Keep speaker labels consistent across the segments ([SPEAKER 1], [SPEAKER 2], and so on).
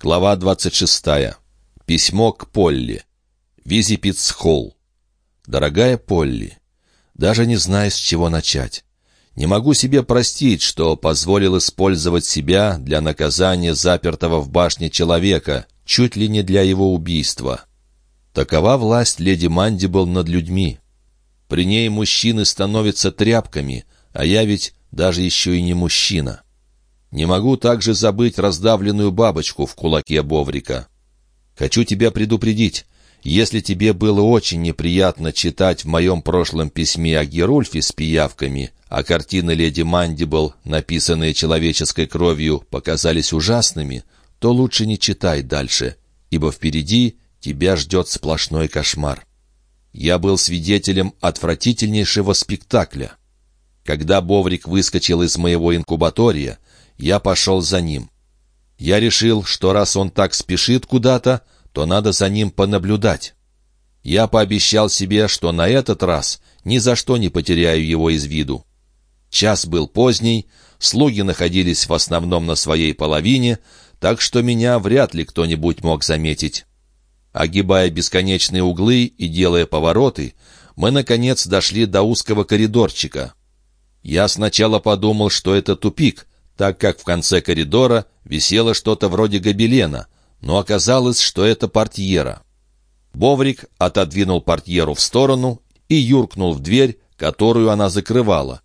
[SPEAKER 1] Глава 26. Письмо к Полли. Визипиц-холл. Дорогая Полли, даже не знаю, с чего начать. Не могу себе простить, что позволил использовать себя для наказания запертого в башне человека, чуть ли не для его убийства. Такова власть леди Мандибл над людьми. При ней мужчины становятся тряпками, а я ведь даже еще и не мужчина. Не могу также забыть раздавленную бабочку в кулаке Боврика. Хочу тебя предупредить. Если тебе было очень неприятно читать в моем прошлом письме о Герульфе с пиявками, а картины леди Мандибл, написанные человеческой кровью, показались ужасными, то лучше не читай дальше, ибо впереди тебя ждет сплошной кошмар. Я был свидетелем отвратительнейшего спектакля. Когда Боврик выскочил из моего инкубатория, я пошел за ним. Я решил, что раз он так спешит куда-то, то надо за ним понаблюдать. Я пообещал себе, что на этот раз ни за что не потеряю его из виду. Час был поздний, слуги находились в основном на своей половине, так что меня вряд ли кто-нибудь мог заметить. Огибая бесконечные углы и делая повороты, мы, наконец, дошли до узкого коридорчика. Я сначала подумал, что это тупик, так как в конце коридора висело что-то вроде гобелена, но оказалось, что это портьера. Боврик отодвинул портьеру в сторону и юркнул в дверь, которую она закрывала.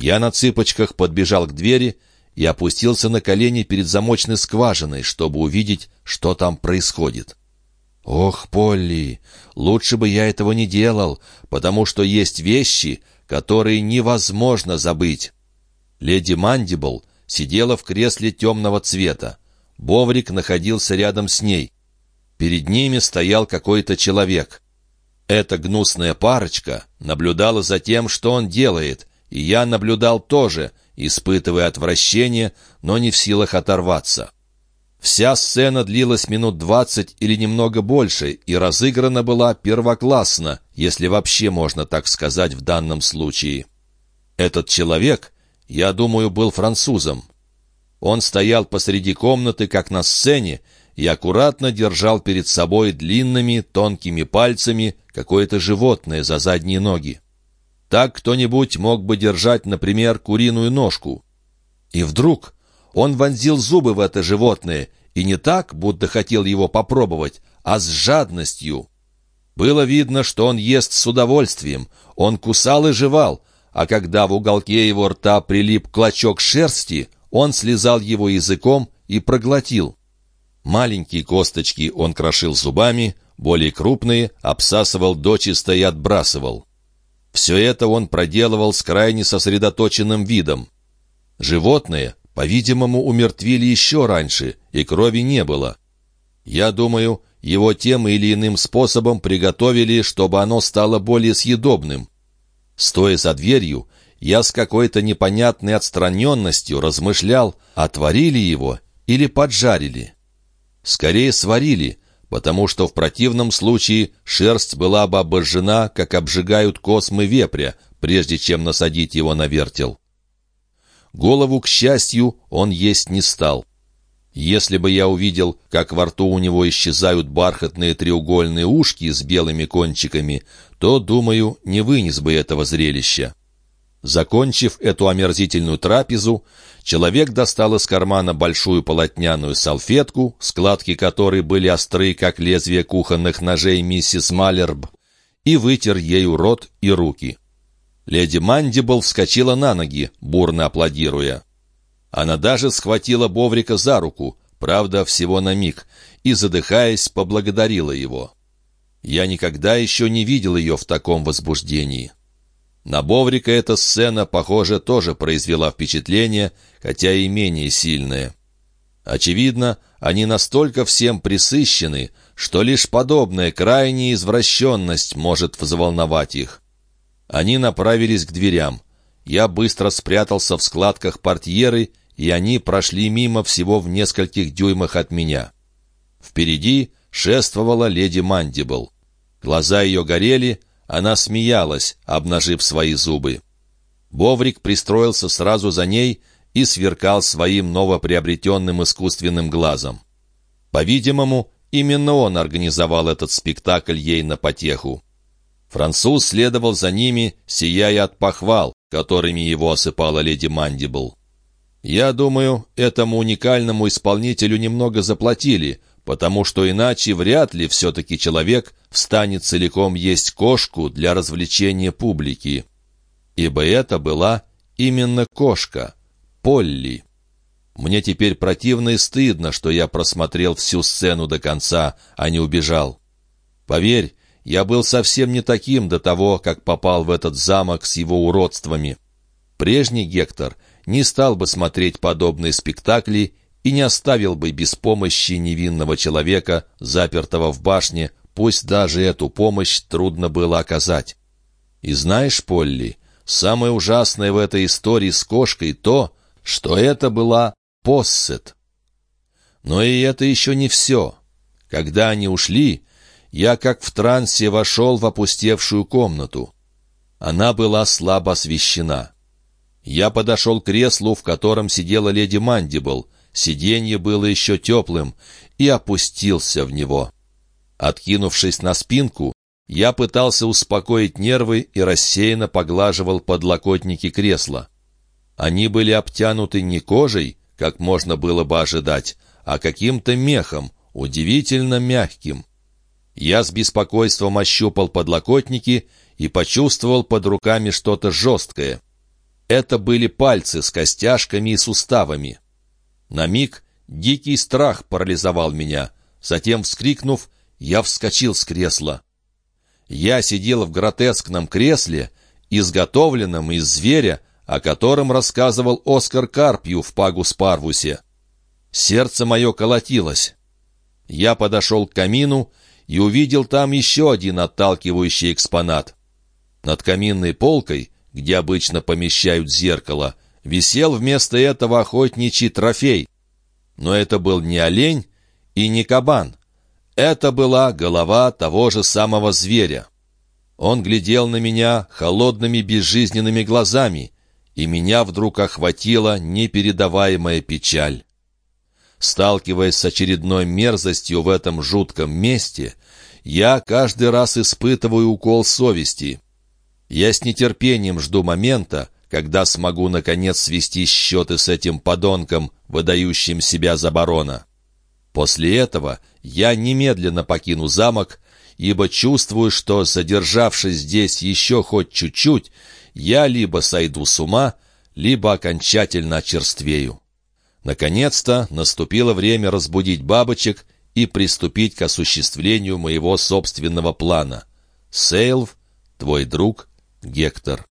[SPEAKER 1] Я на цыпочках подбежал к двери и опустился на колени перед замочной скважиной, чтобы увидеть, что там происходит. «Ох, Полли, лучше бы я этого не делал, потому что есть вещи, которые невозможно забыть». Леди Мандибл сидела в кресле темного цвета. Боврик находился рядом с ней. Перед ними стоял какой-то человек. Эта гнусная парочка наблюдала за тем, что он делает, и я наблюдал тоже, испытывая отвращение, но не в силах оторваться. Вся сцена длилась минут двадцать или немного больше, и разыграна была первоклассно, если вообще можно так сказать в данном случае. Этот человек я думаю, был французом. Он стоял посреди комнаты, как на сцене, и аккуратно держал перед собой длинными, тонкими пальцами какое-то животное за задние ноги. Так кто-нибудь мог бы держать, например, куриную ножку. И вдруг он вонзил зубы в это животное, и не так, будто хотел его попробовать, а с жадностью. Было видно, что он ест с удовольствием. Он кусал и жевал, а когда в уголке его рта прилип клочок шерсти, он слезал его языком и проглотил. Маленькие косточки он крошил зубами, более крупные обсасывал дочисто и отбрасывал. Все это он проделывал с крайне сосредоточенным видом. Животное, по-видимому, умертвили еще раньше, и крови не было. Я думаю, его тем или иным способом приготовили, чтобы оно стало более съедобным. Стоя за дверью, я с какой-то непонятной отстраненностью размышлял, отварили его или поджарили. Скорее сварили, потому что в противном случае шерсть была бы обожжена, как обжигают космы вепря, прежде чем насадить его на вертел. Голову, к счастью, он есть не стал. Если бы я увидел, как во рту у него исчезают бархатные треугольные ушки с белыми кончиками, то, думаю, не вынес бы этого зрелища. Закончив эту омерзительную трапезу, человек достал из кармана большую полотняную салфетку, складки которой были остры, как лезвие кухонных ножей миссис Малерб, и вытер ею рот и руки. Леди Мандибл вскочила на ноги, бурно аплодируя. Она даже схватила Боврика за руку, правда, всего на миг, и, задыхаясь, поблагодарила его. Я никогда еще не видел ее в таком возбуждении. На Боврика эта сцена, похоже, тоже произвела впечатление, хотя и менее сильное. Очевидно, они настолько всем присыщены, что лишь подобная крайняя извращенность может взволновать их. Они направились к дверям. Я быстро спрятался в складках портьеры и они прошли мимо всего в нескольких дюймах от меня. Впереди шествовала леди Мандибл. Глаза ее горели, она смеялась, обнажив свои зубы. Боврик пристроился сразу за ней и сверкал своим новоприобретенным искусственным глазом. По-видимому, именно он организовал этот спектакль ей на потеху. Француз следовал за ними, сияя от похвал, которыми его осыпала леди Мандибл. Я думаю, этому уникальному исполнителю немного заплатили, потому что иначе вряд ли все-таки человек встанет целиком есть кошку для развлечения публики. Ибо это была именно кошка, Полли. Мне теперь противно и стыдно, что я просмотрел всю сцену до конца, а не убежал. Поверь, я был совсем не таким до того, как попал в этот замок с его уродствами. Прежний Гектор не стал бы смотреть подобные спектакли и не оставил бы без помощи невинного человека, запертого в башне, пусть даже эту помощь трудно было оказать. И знаешь, Полли, самое ужасное в этой истории с кошкой то, что это была Поссет. Но и это еще не все. Когда они ушли, я как в трансе вошел в опустевшую комнату. Она была слабо освещена. Я подошел к креслу, в котором сидела леди Мандибл. Сиденье было еще теплым, и опустился в него. Откинувшись на спинку, я пытался успокоить нервы и рассеянно поглаживал подлокотники кресла. Они были обтянуты не кожей, как можно было бы ожидать, а каким-то мехом, удивительно мягким. Я с беспокойством ощупал подлокотники и почувствовал под руками что-то жесткое. Это были пальцы с костяшками и суставами. На миг дикий страх парализовал меня. Затем, вскрикнув, я вскочил с кресла. Я сидел в гротескном кресле, изготовленном из зверя, о котором рассказывал Оскар Карпью в Пагус-Парвусе. Сердце мое колотилось. Я подошел к камину и увидел там еще один отталкивающий экспонат. Над каминной полкой, где обычно помещают зеркало, висел вместо этого охотничий трофей. Но это был не олень и не кабан. Это была голова того же самого зверя. Он глядел на меня холодными безжизненными глазами, и меня вдруг охватила непередаваемая печаль. Сталкиваясь с очередной мерзостью в этом жутком месте, я каждый раз испытываю укол совести. Я с нетерпением жду момента, когда смогу, наконец, свести счеты с этим подонком, выдающим себя за барона. После этого я немедленно покину замок, ибо чувствую, что, задержавшись здесь еще хоть чуть-чуть, я либо сойду с ума, либо окончательно очерствею. Наконец-то наступило время разбудить бабочек и приступить к осуществлению моего собственного плана. Сейлв, твой друг Гектор.